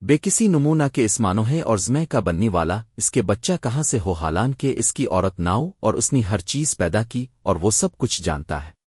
بے کسی نمونہ کے اس مانوہے اور زمے کا بننے والا اس کے بچہ کہاں سے ہو حالان کہ اس کی عورت ناؤ اور اس نے ہر چیز پیدا کی اور وہ سب کچھ جانتا ہے۔